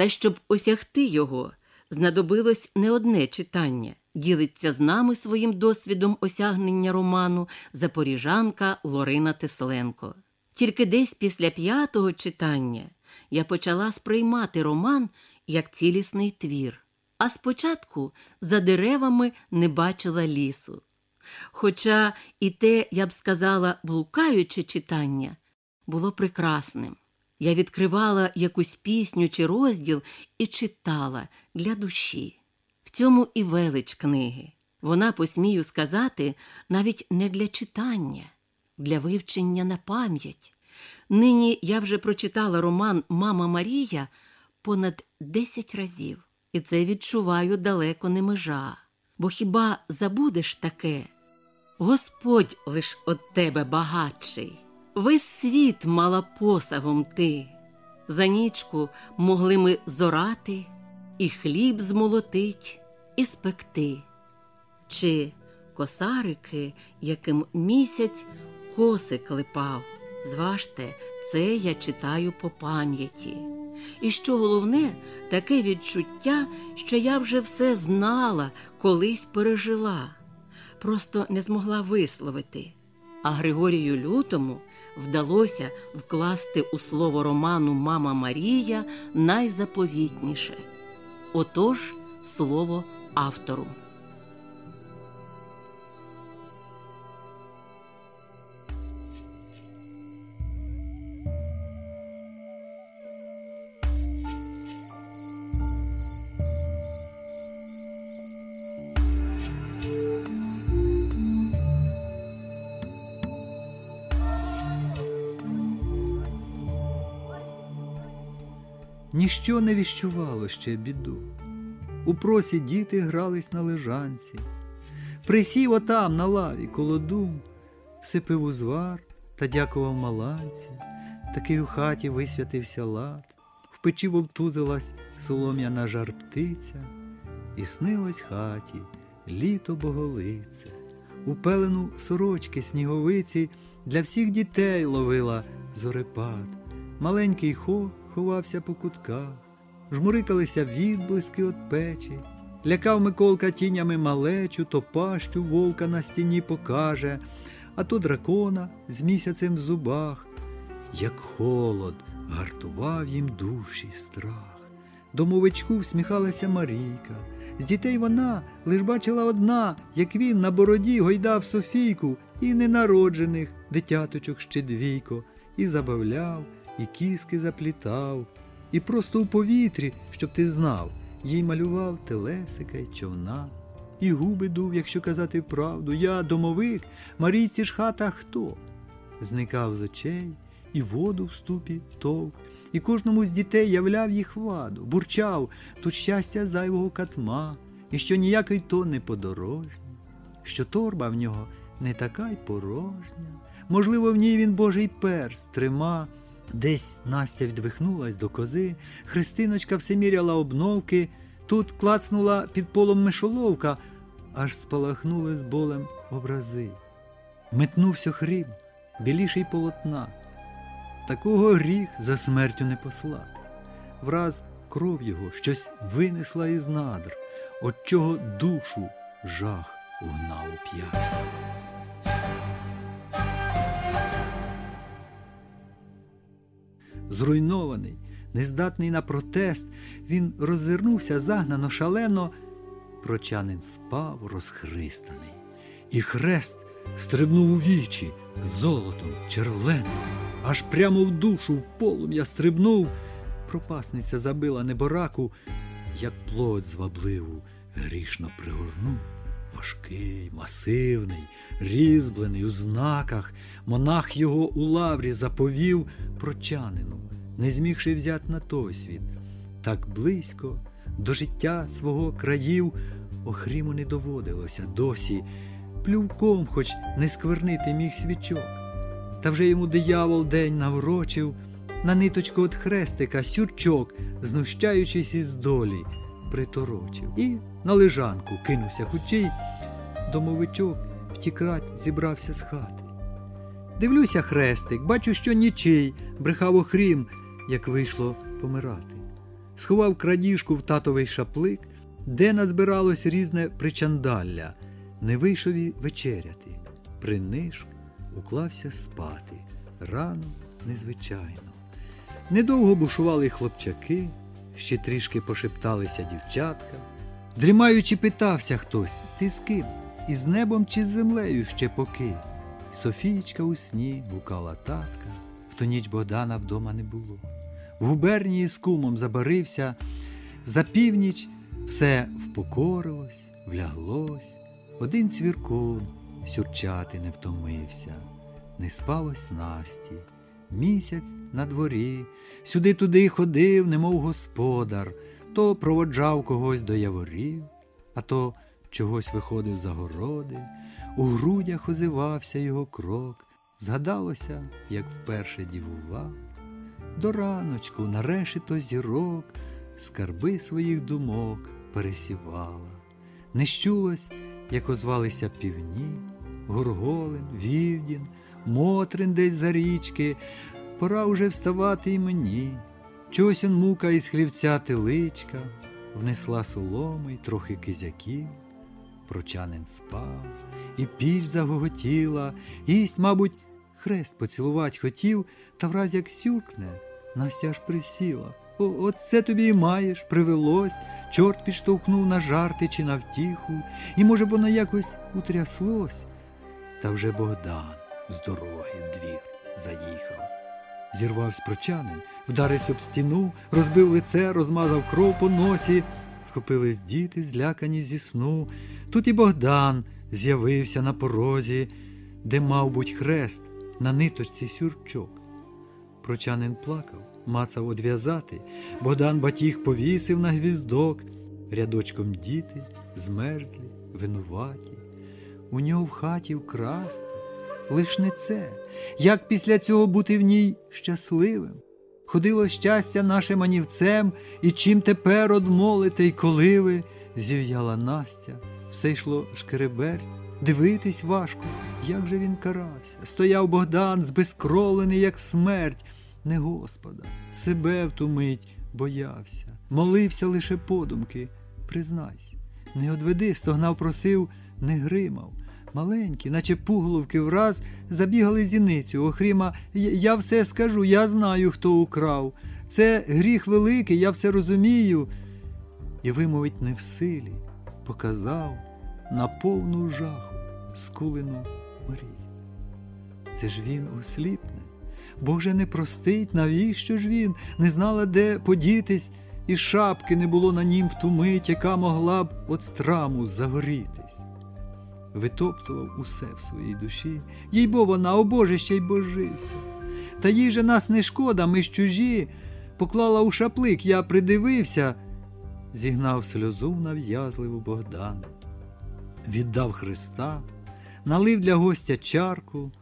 Та щоб осягти його, знадобилось не одне читання. Ділиться з нами своїм досвідом осягнення роману запоріжанка Лорина Тесленко. Тільки десь після п'ятого читання я почала сприймати роман як цілісний твір, а спочатку за деревами не бачила лісу. Хоча і те, я б сказала, блукаюче читання було прекрасним. Я відкривала якусь пісню чи розділ і читала для душі. В цьому і велич книги. Вона, посмію сказати, навіть не для читання, для вивчення на пам'ять. Нині я вже прочитала роман Мама Марія понад 10 разів, і це відчуваю далеко не межа. Бо хіба забудеш таке? Господь лиш от тебе багатший, весь світ мала посагом ти. За нічку могли ми зорати, і хліб змолотить, і спекти. Чи косарики, яким місяць коси клепав. Зважте, це я читаю по пам'яті. І що головне, таке відчуття, що я вже все знала, колись пережила, просто не змогла висловити. А Григорію Лютому вдалося вкласти у слово роману Мама Марія найзаповітніше. Отож, слово автору. Ніщо не віщувало ще біду. У просі діти грались на лежанці. Присів отам на лаві коло сипив узвар та дякував маланці. Такий у хаті висвятився лад, в печі вовтузилась солом'яна жар птиця, і снилось хаті літо боголице, у пелену сорочки сніговиці для всіх дітей ловила зорепад. Маленький хо ховався по кутках, жмурикалися відблиски от печі, лякав Миколка тінями малечу, то пащу вовка на стіні покаже, а то дракона з місяцем в зубах, як холод, гартував їм душі страх. Домовичку всміхалася Марійка. З дітей вона лиш бачила одна, як він на бороді гойдав Софійку і ненароджених дитяточок ще двійко, і забавляв, і кіски заплітав, і просто у повітрі, щоб ти знав, їй малював телесика й човна, і губи дув, якщо казати правду, я домовик, Марійці ж хата хто? Зникав з очей, і воду в ступі товк, і кожному з дітей являв їх ваду, бурчав тут щастя зайвого катма, і що ніякий то не подорожній, що торба в нього не така й порожня. Можливо, в ній він божий перст трима. Десь Настя відвихнулась до кози, Христиночка все міряла обновки, тут клацнула під полом мишоловка, аж спалахнули з болем образи. Метнувся хрім, біліший полотна. Такого гріх за смертю не послати. Враз кров його щось винесла із надр, от чого душу жах угнав у п'ять. Зруйнований, нездатний на протест, він роззирнувся загнано шалено. Прочанин спав розхристаний, і хрест стрибнув у вічі золотом червленим, аж прямо в душу в полум'я стрибнув. Пропасниця забила небораку, як плоть звабливу грішно пригорнув. Важкий, масивний, різьблений у знаках, монах його у лаврі заповів прочанину, не змігши взяти на той світ. Так близько до життя свого країв охриму не доводилося досі, плювком хоч не сквернити міг свічок. Та вже йому диявол день наврочив, на ниточку от хрестика сюрчок, знущаючись із долі, приторочив. І на лежанку кинувся хучий, домовичок втікать зібрався з хати. Дивлюся хрестик, бачу, що нічий, брехав охрім, як вийшло помирати. сховав крадіжку в татовий шаплик, де назбиралось різне причандалля, не вийшов і вечеряти. Принишк уклався спати. Рано, незвичайно. Недовго бушували хлопчаки, ще трішки пошепталися дівчатка. Дрімаючи, питався хтось, ти з ким? Із небом чи з землею ще поки? Софієчка у сні гукала татка, в ту ніч Богдана вдома не було. В губернії з кумом забарився, за північ все впокорилось, вляглось, один цвіркун сюрчати не втомився, не спалось Насті. Місяць на дворі, сюди-туди ходив, немов господар, то проводжав когось до яворів, а то чогось виходив за городи, у грудях озивався його крок, згадалося, як вперше дівував. До раночку на решето зірок скарби своїх думок пересівала. Не щулось, як озвалися півні, Горголин, Вівдін, Мотрин десь за річки, пора уже вставати й мені. Чогось он мука із хлівця теличка, внесла соломи й трохи кизяків. Прочанин спав, і піч загоготіла, їсть, мабуть, хрест поцілувать хотів, та враз як сюркне, Настя аж присіла. О, оце тобі і маєш, привелось, чорт підштовхнув на жарти чи на втіху, і, може, воно якось утряслось. Та вже Богдан з дороги в двір заїхав. Зірвався прочанин, вдарився об стіну, розбив лице, розмазав кров по носі. Схопились діти, злякані зі сну. Тут і Богдан з'явився на порозі, де, мав буть, хрест на ниточці сюрчок. Прочанин плакав, мацав одв'язати, Богдан батіг повісив на гвіздок. Рядочком діти змерзлі, винуваті. У нього в хаті вкрасти. Лиш не це, як після цього бути в ній щасливим. Ходило щастя наше манівцем, і чим тепер одмолите й коли ви, зів'яла Настя, все йшло шкереберть, дивитись важко, як же він карався. Стояв Богдан, збезкровлений, як смерть, не Господа, себе в ту мить боявся, молився лише подумки, признайся, не одведи, стогнав, просив, не гримав. Маленькі, наче пуголовки враз, забігали зіницю. Охріма, «Я- я все скажу, я знаю, хто украв. Це гріх великий, я все розумію. І вимовить не в силі, показав на повну жаху скулену Марію. Це ж він осліпне. Боже не простить, навіщо ж він? Не знала, де подітись, і шапки не було на нім в ту мить, яка могла б от страму загорітись витоптував усе в своїй душі. Їй бо вона, о Боже, ще й божився. Та їй же нас не шкода, ми ж чужі. Поклала у шаплик, я придивився, зігнав сльозу нав'язливу Богдан. Віддав Христа, налив для гостя чарку,